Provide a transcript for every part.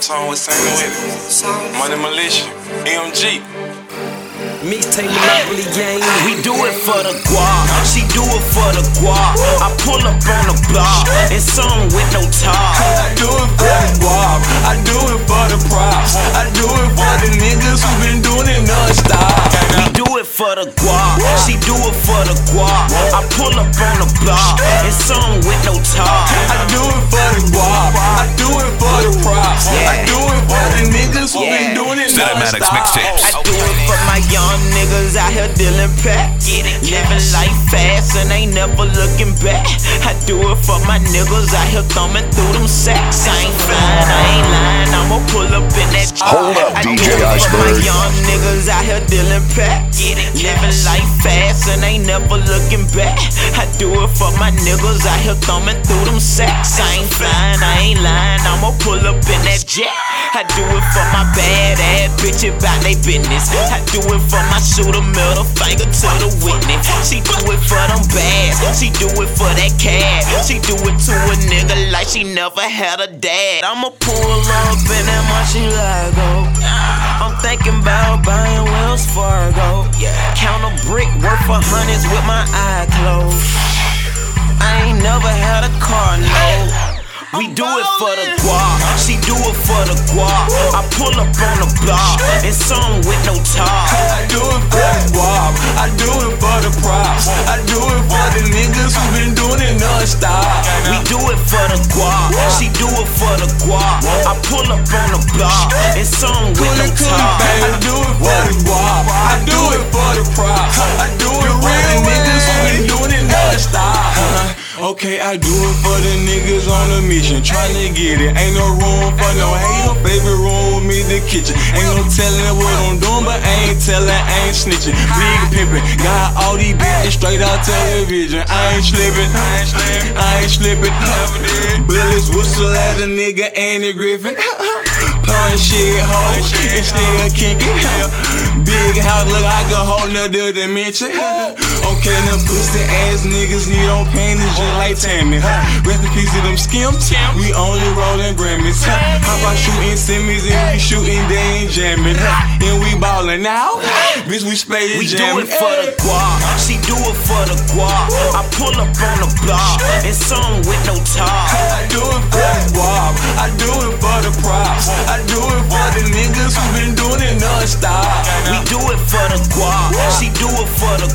Tone with Saint Louis. Money Militia. MG. Mixtape Monopoly gang, we do it for the guap. She do it for the guap. I pull up on the block and some with no top. I do it for the guap. I do it for the props. I do it for the niggas who been doing it non-stop. We do it for the guap. She do it for the guap. I pull up on the block and some with no top. It mixtapes. I do it for my young niggas out here dealing packs. Living life fast and ain't never looking back. I do it for my niggas out here thumbing through them sacks. I ain't flying, I ain't lying. I'ma pull up in that. Hold up, I do DJ it for my Iceberg. young niggas out here dealing packs. Living life fast and ain't never looking back. I do it for my niggas out here thumbing through them sacks. I ain't flying, I ain't lying. I'ma pull up in that jet. I do it for my bad ass bitch about they business. I do it for my shooter, middle finger to the witness. She do it for them bags. She do it for that cash. She do it to a nigga like she never had a dad. I'ma pull up in that Murciélago. I'm thinking about buying Wells Fargo. Count a brick worth of hundreds with my eye closed. I ain't never had a car, no. We do it for the guap. She do it for the guap. I pull up on the block and some with no top. I do it for the guap. I do it for the props. I do it for the niggas who been doing it non-stop. We do it for the guap. She do it for the guap. I pull up on the block and some with no top. Okay, I do it for the niggas on a mission, tryna get it. Ain't no room for no hater. Favorite room me, the kitchen. Ain't no telling what I'm doing, but I ain't telling, I ain't snitching. Big pimpin', got all these bitches straight out television. I ain't slipping, I ain't slipping, I ain't slipping. Bullets whistle at a nigga, Andy Griffith. Punch shit, hoe, and still kinky. Big house look like a whole nother dimension. Okay, them pussy ass niggas need on panties just like Tammy. Rest in peace to them skims. We only rollin' Grammys. How about shooting Simmons and we shooting, they ain't jamming. And we ballin' out. Bitch, we spade We do it for the guap. She do it for the guap. I pull up on the block and some with no top. I do it for the guap.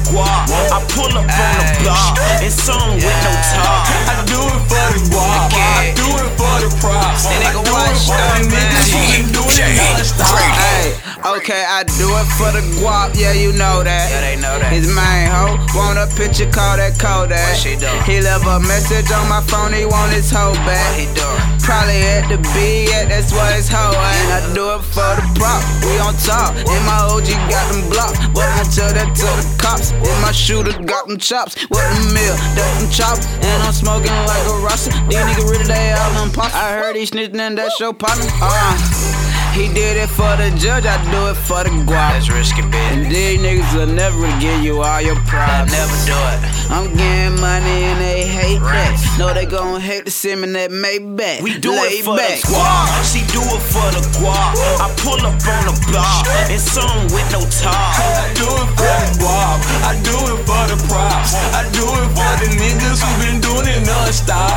Guap. I pull up on the block and some with no top. I do it for the guap. I do it for the props. I do it for okay, I do it for the guap, yeah, you know that. Yeah, they know that. His main hoe want a picture, call that Kodak. What she do? He left a message on my phone, he want his hoe back. What he do? Probably at the B, yeah, that's why his hoe at. I do it for the prop, we on top. And my OG got them blocks, but I tell that to the cops. And my shooter got them chops, with the mill, that's them chops. And I'm smoking like a roster. These niggas really they all them pops. I heard he snitching and that's your partner. Uh, he did it for the judge, I do it for the guap. That's risky And these niggas will never give you all your props. I props. never do it. I'm getting money and they hate Rats. that. No, they gon' hate to see me that Maybach. We do Lay it for back. the guap. She do it for the guap. I pull up on the block and some with no top. I do it for the guap. I do it for the props. I do it for the niggas who been doing it non-stop.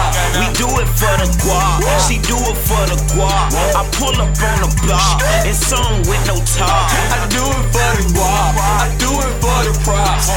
It for the guap. She do it for the guap. I pull up on the block and some with no top. I do it for the guap. I do it for the props.